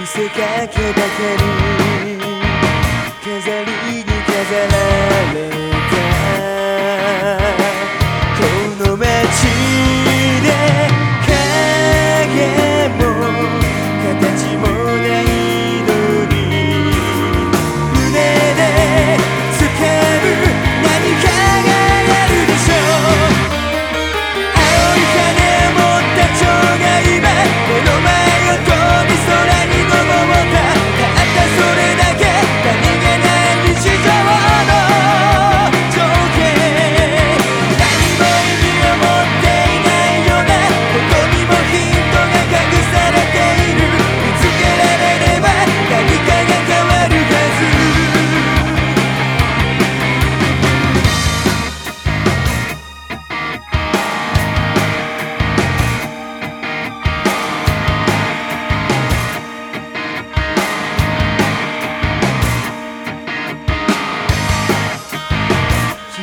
見せかけだけに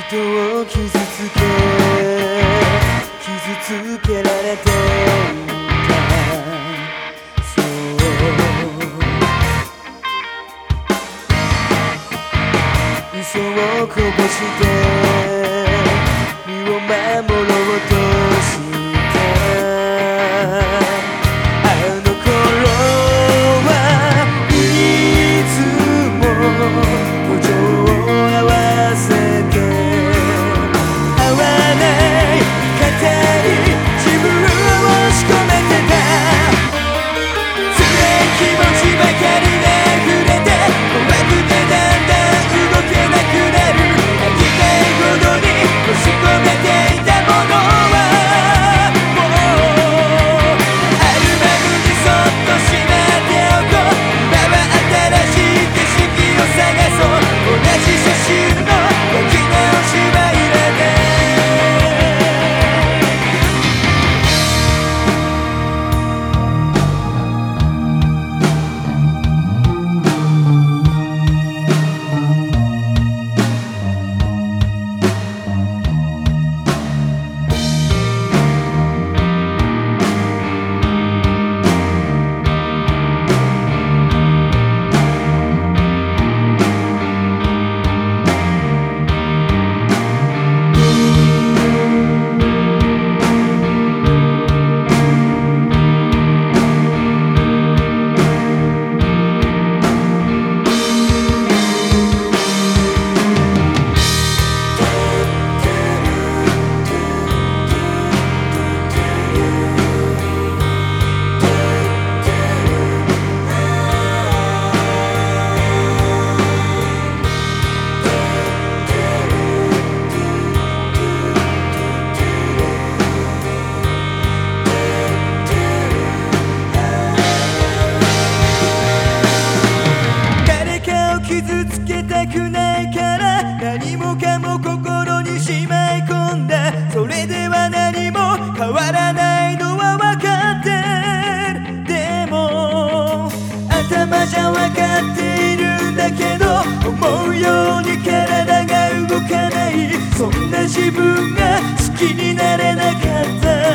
人を傷つけ傷つけられていた。そう。嘘をこぼして。つけたくないから何もかも心にしまい込んだそれでは何も変わらないのは分かってる。でも頭じゃ分かっているんだけど思うように体が動かない。そんな自分が好きになれなかった。